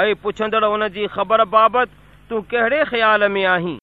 ۽ پڇندڙ هن جي خبر بابت تون ڪهڙي خيال ۾ آهين؟